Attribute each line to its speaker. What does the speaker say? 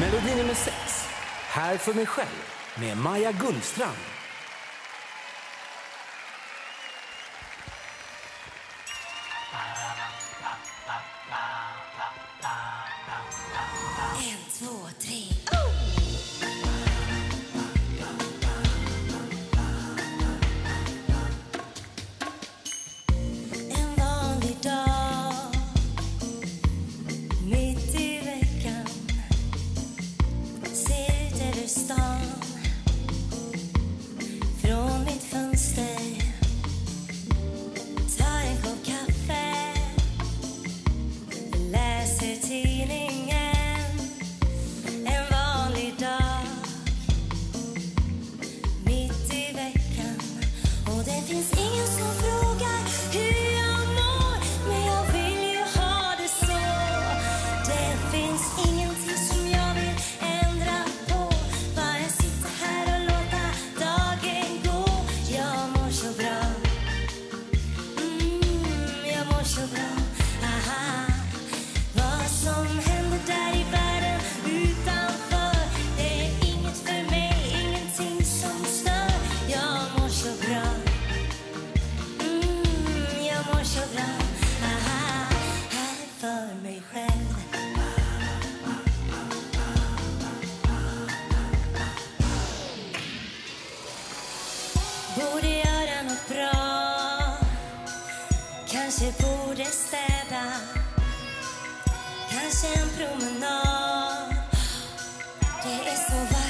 Speaker 1: Melodi nummer 6, Här för mig själv, med Maja Gullstrand.
Speaker 2: Stop. social se por estrada Tá sempre uma nó Que isso vai